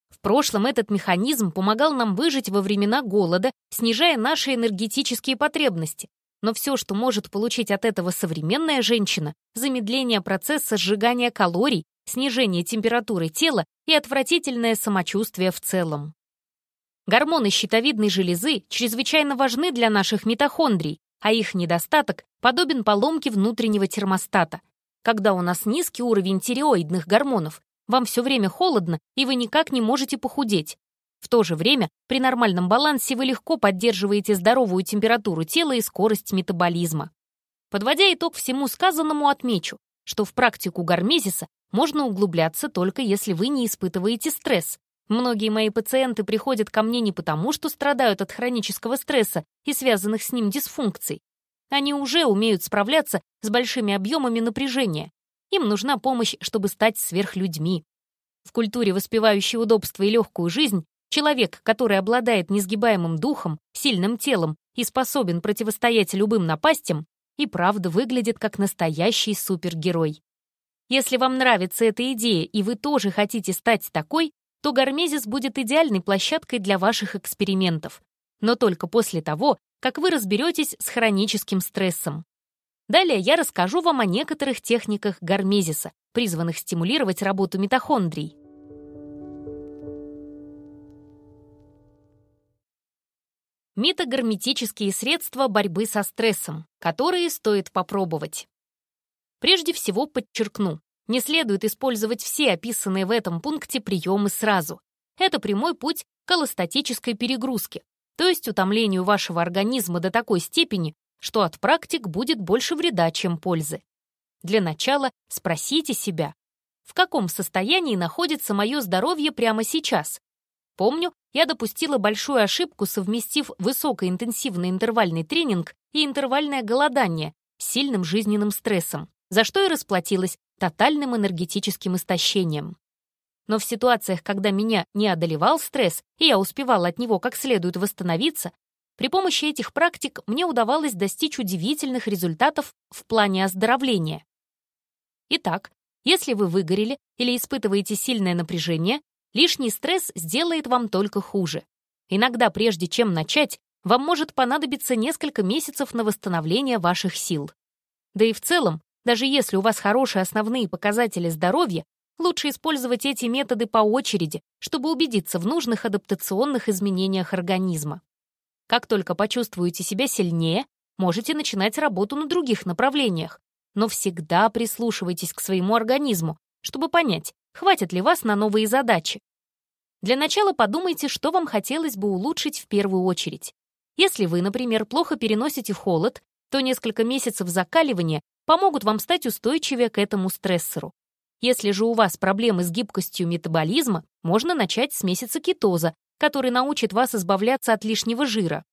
В прошлом этот механизм помогал нам выжить во времена голода, снижая наши энергетические потребности. Но все, что может получить от этого современная женщина, замедление процесса сжигания калорий, снижение температуры тела и отвратительное самочувствие в целом. Гормоны щитовидной железы чрезвычайно важны для наших митохондрий, а их недостаток подобен поломке внутреннего термостата. Когда у нас низкий уровень тиреоидных гормонов, вам все время холодно, и вы никак не можете похудеть. В то же время при нормальном балансе вы легко поддерживаете здоровую температуру тела и скорость метаболизма. Подводя итог всему сказанному, отмечу, что в практику гармезиса можно углубляться только если вы не испытываете стресс. Многие мои пациенты приходят ко мне не потому, что страдают от хронического стресса и связанных с ним дисфункций. Они уже умеют справляться с большими объемами напряжения, им нужна помощь, чтобы стать сверхлюдьми. В культуре, воспевающей удобство и легкую жизнь, человек, который обладает несгибаемым духом, сильным телом и способен противостоять любым напастям, и правда выглядит как настоящий супергерой. Если вам нравится эта идея и вы тоже хотите стать такой, то Гармезис будет идеальной площадкой для ваших экспериментов. Но только после того, как вы разберетесь с хроническим стрессом. Далее я расскажу вам о некоторых техниках гармезиса, призванных стимулировать работу митохондрий. Митогарметические средства борьбы со стрессом, которые стоит попробовать. Прежде всего подчеркну, не следует использовать все описанные в этом пункте приемы сразу. Это прямой путь к аллостатической перегрузке, то есть утомлению вашего организма до такой степени, что от практик будет больше вреда, чем пользы. Для начала спросите себя, в каком состоянии находится мое здоровье прямо сейчас? Помню, я допустила большую ошибку, совместив высокоинтенсивный интервальный тренинг и интервальное голодание с сильным жизненным стрессом, за что и расплатилась тотальным энергетическим истощением. Но в ситуациях, когда меня не одолевал стресс, и я успевала от него как следует восстановиться, при помощи этих практик мне удавалось достичь удивительных результатов в плане оздоровления. Итак, если вы выгорели или испытываете сильное напряжение, лишний стресс сделает вам только хуже. Иногда, прежде чем начать, вам может понадобиться несколько месяцев на восстановление ваших сил. Да и в целом, даже если у вас хорошие основные показатели здоровья, лучше использовать эти методы по очереди, чтобы убедиться в нужных адаптационных изменениях организма. Как только почувствуете себя сильнее, можете начинать работу на других направлениях, но всегда прислушивайтесь к своему организму, чтобы понять, хватит ли вас на новые задачи. Для начала подумайте, что вам хотелось бы улучшить в первую очередь. Если вы, например, плохо переносите холод, то несколько месяцев закаливания помогут вам стать устойчивее к этому стрессору. Если же у вас проблемы с гибкостью метаболизма, можно начать с месяца кетоза, который научит вас избавляться от лишнего жира.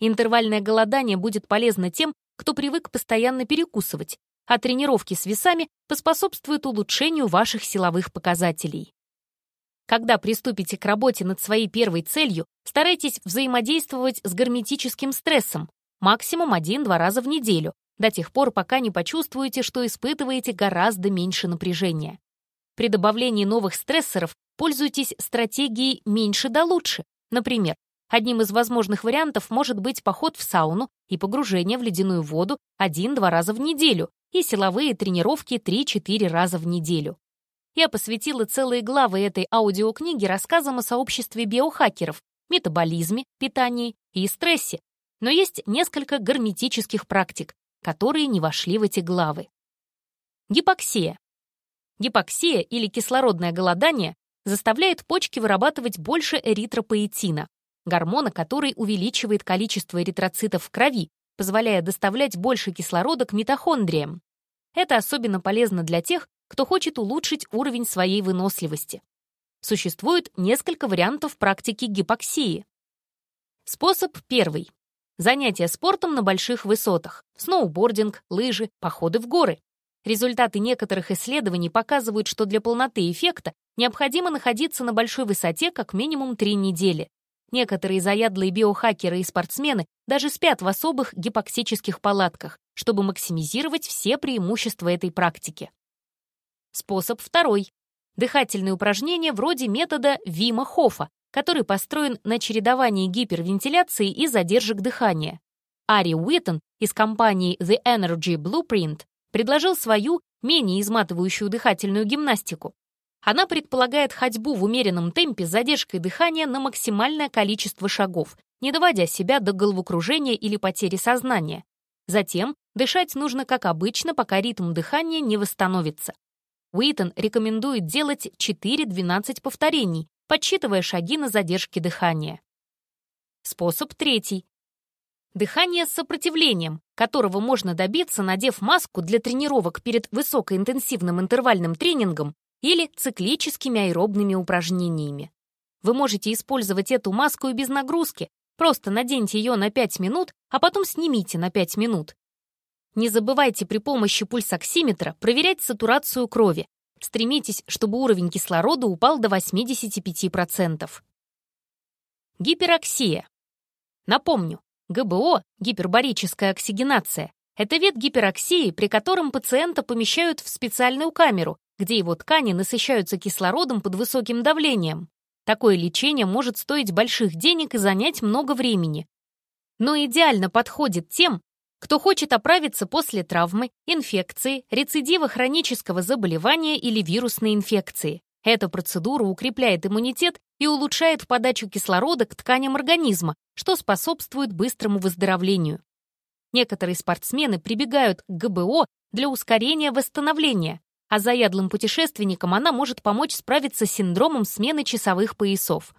Интервальное голодание будет полезно тем, кто привык постоянно перекусывать, а тренировки с весами поспособствуют улучшению ваших силовых показателей. Когда приступите к работе над своей первой целью, старайтесь взаимодействовать с герметическим стрессом, максимум один-два раза в неделю, до тех пор, пока не почувствуете, что испытываете гораздо меньше напряжения. При добавлении новых стрессоров пользуйтесь стратегией «меньше да лучше». Например, одним из возможных вариантов может быть поход в сауну и погружение в ледяную воду один-два раза в неделю и силовые тренировки 3-4 раза в неделю. Я посвятила целые главы этой аудиокниги рассказам о сообществе биохакеров, метаболизме, питании и стрессе, но есть несколько герметических практик, которые не вошли в эти главы. Гипоксия. Гипоксия или кислородное голодание заставляет почки вырабатывать больше эритропоэтина, гормона, который увеличивает количество эритроцитов в крови, позволяя доставлять больше кислорода к митохондриям. Это особенно полезно для тех, кто хочет улучшить уровень своей выносливости. Существует несколько вариантов практики гипоксии. Способ первый. Занятия спортом на больших высотах, сноубординг, лыжи, походы в горы. Результаты некоторых исследований показывают, что для полноты эффекта необходимо находиться на большой высоте как минимум 3 недели. Некоторые заядлые биохакеры и спортсмены даже спят в особых гипоксических палатках, чтобы максимизировать все преимущества этой практики. Способ второй. Дыхательные упражнения вроде метода Вима Хофа, который построен на чередовании гипервентиляции и задержек дыхания. Ари Уиттон из компании The Energy Blueprint предложил свою, менее изматывающую дыхательную гимнастику. Она предполагает ходьбу в умеренном темпе с задержкой дыхания на максимальное количество шагов, не доводя себя до головокружения или потери сознания. Затем дышать нужно как обычно, пока ритм дыхания не восстановится. Уитон рекомендует делать 4-12 повторений, подсчитывая шаги на задержке дыхания. Способ третий. Дыхание с сопротивлением, которого можно добиться, надев маску для тренировок перед высокоинтенсивным интервальным тренингом или циклическими аэробными упражнениями. Вы можете использовать эту маску и без нагрузки, просто наденьте ее на 5 минут, а потом снимите на 5 минут. Не забывайте при помощи пульсоксиметра проверять сатурацию крови. Стремитесь, чтобы уровень кислорода упал до 85%. Гипероксия. Напомню, ГБО, гипербарическая оксигенация, это вид гипероксии, при котором пациента помещают в специальную камеру, где его ткани насыщаются кислородом под высоким давлением. Такое лечение может стоить больших денег и занять много времени. Но идеально подходит тем, кто хочет оправиться после травмы, инфекции, рецидива хронического заболевания или вирусной инфекции. Эта процедура укрепляет иммунитет и улучшает подачу кислорода к тканям организма, что способствует быстрому выздоровлению. Некоторые спортсмены прибегают к ГБО для ускорения восстановления, а заядлым путешественникам она может помочь справиться с синдромом смены часовых поясов.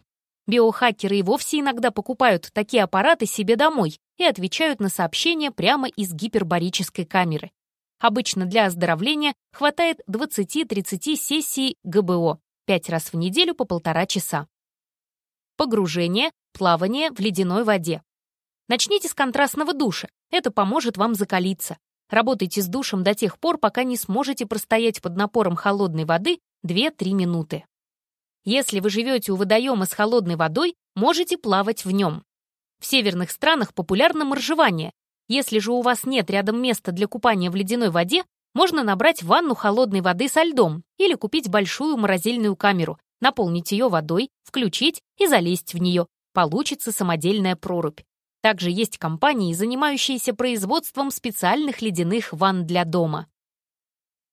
Биохакеры и вовсе иногда покупают такие аппараты себе домой и отвечают на сообщения прямо из гипербарической камеры. Обычно для оздоровления хватает 20-30 сессий ГБО, 5 раз в неделю по полтора часа. Погружение, плавание в ледяной воде. Начните с контрастного душа, это поможет вам закалиться. Работайте с душем до тех пор, пока не сможете простоять под напором холодной воды 2-3 минуты. Если вы живете у водоема с холодной водой, можете плавать в нем. В северных странах популярно моржевание. Если же у вас нет рядом места для купания в ледяной воде, можно набрать ванну холодной воды со льдом или купить большую морозильную камеру, наполнить ее водой, включить и залезть в нее. Получится самодельная прорубь. Также есть компании, занимающиеся производством специальных ледяных ванн для дома.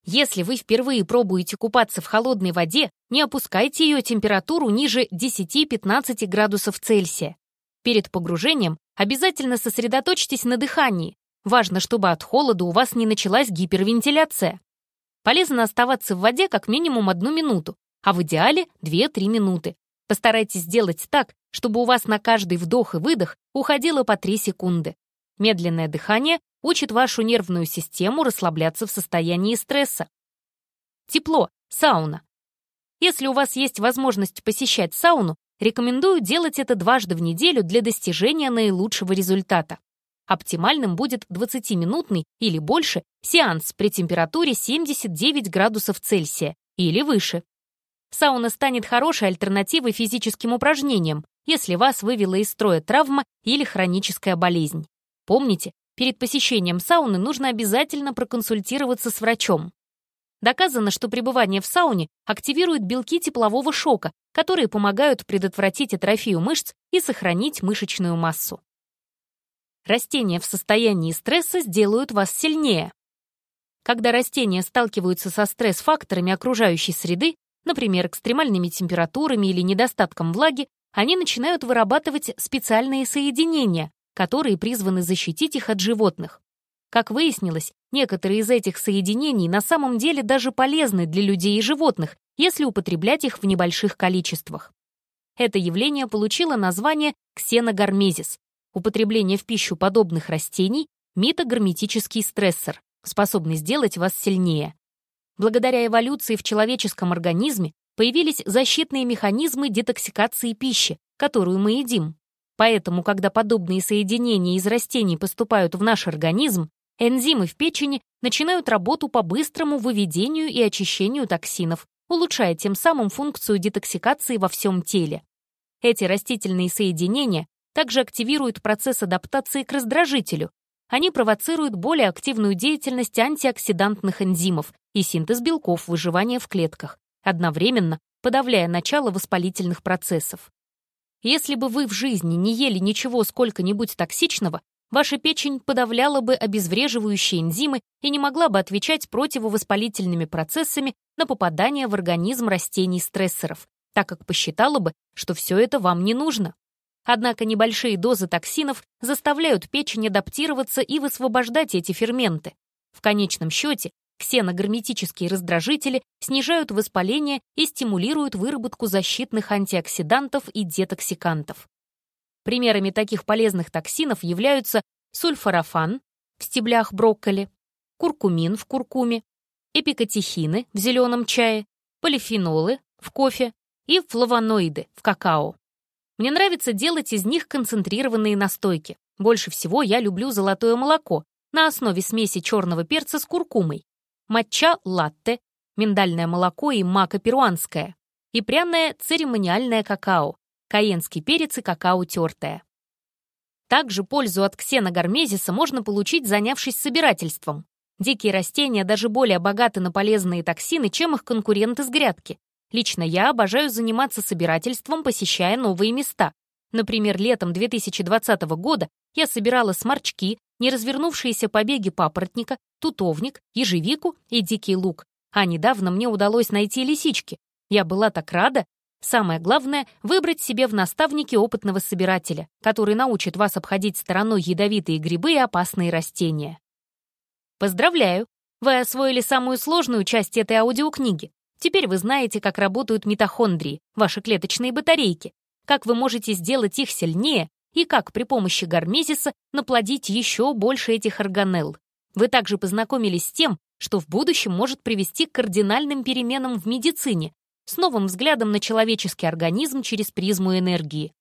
Если вы впервые пробуете купаться в холодной воде, не опускайте ее температуру ниже 10-15 градусов Цельсия. Перед погружением обязательно сосредоточьтесь на дыхании. Важно, чтобы от холода у вас не началась гипервентиляция. Полезно оставаться в воде как минимум одну минуту, а в идеале 2-3 минуты. Постарайтесь сделать так, чтобы у вас на каждый вдох и выдох уходило по 3 секунды. Медленное дыхание учит вашу нервную систему расслабляться в состоянии стресса. Тепло, сауна. Если у вас есть возможность посещать сауну, рекомендую делать это дважды в неделю для достижения наилучшего результата. Оптимальным будет 20-минутный или больше сеанс при температуре 79 градусов Цельсия или выше. Сауна станет хорошей альтернативой физическим упражнениям, если вас вывела из строя травма или хроническая болезнь. Помните, перед посещением сауны нужно обязательно проконсультироваться с врачом. Доказано, что пребывание в сауне активирует белки теплового шока, которые помогают предотвратить атрофию мышц и сохранить мышечную массу. Растения в состоянии стресса сделают вас сильнее. Когда растения сталкиваются со стресс-факторами окружающей среды, например, экстремальными температурами или недостатком влаги, они начинают вырабатывать специальные соединения, которые призваны защитить их от животных. Как выяснилось, некоторые из этих соединений на самом деле даже полезны для людей и животных, если употреблять их в небольших количествах. Это явление получило название ксеногормезис. Употребление в пищу подобных растений – митогерметический стрессор, способный сделать вас сильнее. Благодаря эволюции в человеческом организме появились защитные механизмы детоксикации пищи, которую мы едим. Поэтому, когда подобные соединения из растений поступают в наш организм, энзимы в печени начинают работу по быстрому выведению и очищению токсинов, улучшая тем самым функцию детоксикации во всем теле. Эти растительные соединения также активируют процесс адаптации к раздражителю, они провоцируют более активную деятельность антиоксидантных энзимов и синтез белков выживания в клетках, одновременно подавляя начало воспалительных процессов. Если бы вы в жизни не ели ничего сколько-нибудь токсичного, ваша печень подавляла бы обезвреживающие энзимы и не могла бы отвечать противовоспалительными процессами на попадание в организм растений-стрессоров, так как посчитала бы, что все это вам не нужно. Однако небольшие дозы токсинов заставляют печень адаптироваться и высвобождать эти ферменты. В конечном счете, ксеногерметические раздражители снижают воспаление и стимулируют выработку защитных антиоксидантов и детоксикантов. Примерами таких полезных токсинов являются сульфорафан в стеблях брокколи, куркумин в куркуме, эпикатехины в зеленом чае, полифенолы в кофе и флавоноиды в какао. Мне нравится делать из них концентрированные настойки. Больше всего я люблю золотое молоко на основе смеси черного перца с куркумой, матча-латте, миндальное молоко и мака перуанское, и пряное церемониальное какао, каенский перец и какао тертое. Также пользу от ксеногормезиса можно получить, занявшись собирательством. Дикие растения даже более богаты на полезные токсины, чем их конкуренты с грядки. Лично я обожаю заниматься собирательством, посещая новые места. Например, летом 2020 года я собирала сморчки, неразвернувшиеся побеги папоротника, тутовник, ежевику и дикий лук. А недавно мне удалось найти лисички. Я была так рада. Самое главное — выбрать себе в наставнике опытного собирателя, который научит вас обходить стороной ядовитые грибы и опасные растения. Поздравляю! Вы освоили самую сложную часть этой аудиокниги. Теперь вы знаете, как работают митохондрии, ваши клеточные батарейки, как вы можете сделать их сильнее и как при помощи гармезиса наплодить еще больше этих органелл. Вы также познакомились с тем, что в будущем может привести к кардинальным переменам в медицине, с новым взглядом на человеческий организм через призму энергии.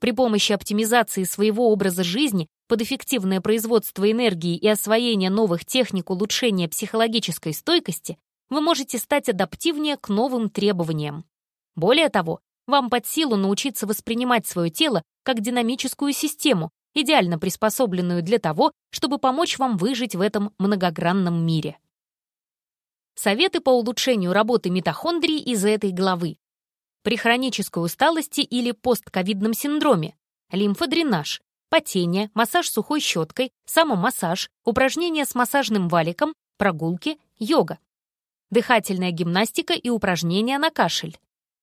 При помощи оптимизации своего образа жизни под эффективное производство энергии и освоения новых техник улучшения психологической стойкости вы можете стать адаптивнее к новым требованиям. Более того, вам под силу научиться воспринимать свое тело как динамическую систему, идеально приспособленную для того, чтобы помочь вам выжить в этом многогранном мире. Советы по улучшению работы митохондрий из этой главы. При хронической усталости или постковидном синдроме лимфодренаж, потение, массаж сухой щеткой, самомассаж, упражнения с массажным валиком, прогулки, йога. Дыхательная гимнастика и упражнения на кашель.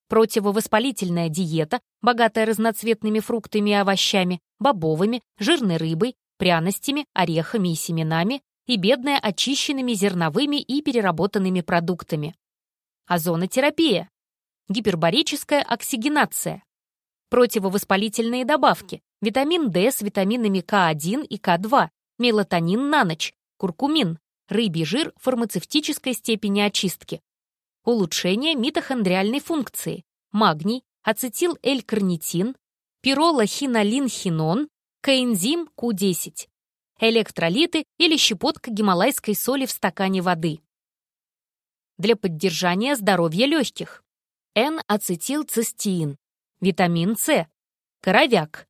Противовоспалительная диета, богатая разноцветными фруктами и овощами, бобовыми, жирной рыбой, пряностями, орехами и семенами и бедная очищенными зерновыми и переработанными продуктами. Озонотерапия. Гипербарическая оксигенация. Противовоспалительные добавки. Витамин D с витаминами К1 и К2, мелатонин на ночь, куркумин, рыбий жир фармацевтической степени очистки. Улучшение митохондриальной функции. Магний, ацетил-Л-карнитин, пиролохинолинхинон, коэнзим Q10. Электролиты или щепотка гималайской соли в стакане воды. Для поддержания здоровья легких. N-ацетилцистеин, витамин С, коровяк.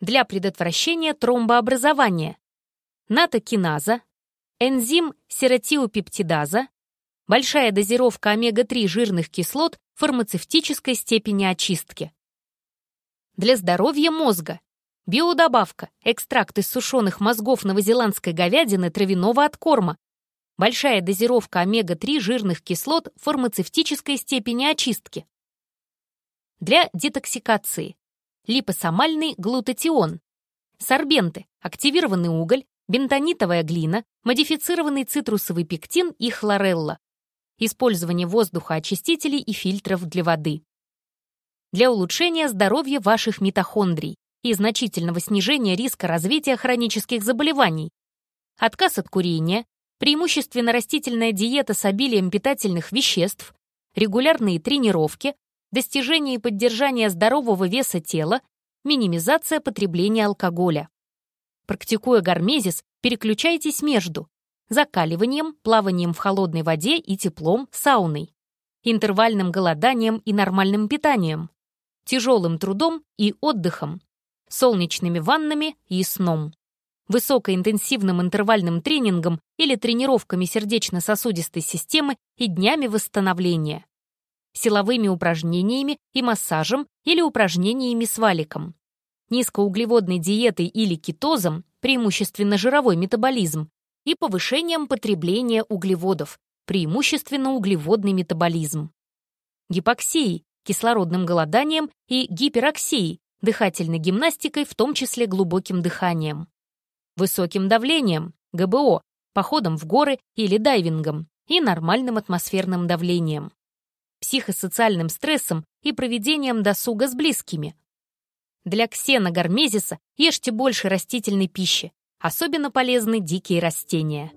Для предотвращения тромбообразования. Натокиназа, энзим серотиопептидаза, большая дозировка омега-3 жирных кислот фармацевтической степени очистки. Для здоровья мозга. Биодобавка, экстракт из сушеных мозгов новозеландской говядины травяного откорма, большая дозировка омега-3 жирных кислот фармацевтической степени очистки. Для детоксикации. Липосомальный глутатион. Сорбенты, активированный уголь, бентонитовая глина, модифицированный цитрусовый пектин и хлорелла. Использование воздухоочистителей и фильтров для воды. Для улучшения здоровья ваших митохондрий и значительного снижения риска развития хронических заболеваний. Отказ от курения, преимущественно растительная диета с обилием питательных веществ, регулярные тренировки, достижение и поддержание здорового веса тела, минимизация потребления алкоголя. Практикуя гармезис, переключайтесь между закаливанием, плаванием в холодной воде и теплом, сауной, интервальным голоданием и нормальным питанием, тяжелым трудом и отдыхом, солнечными ваннами и сном, высокоинтенсивным интервальным тренингом или тренировками сердечно-сосудистой системы и днями восстановления, силовыми упражнениями и массажем или упражнениями с валиком, низкоуглеводной диетой или кетозом, преимущественно жировой метаболизм, и повышением потребления углеводов, преимущественно углеводный метаболизм. Гипоксией, кислородным голоданием и гипероксией, дыхательной гимнастикой, в том числе глубоким дыханием. Высоким давлением, ГБО, походом в горы или дайвингом и нормальным атмосферным давлением психосоциальным стрессом и проведением досуга с близкими. Для ксеногормезиса ешьте больше растительной пищи, особенно полезны дикие растения.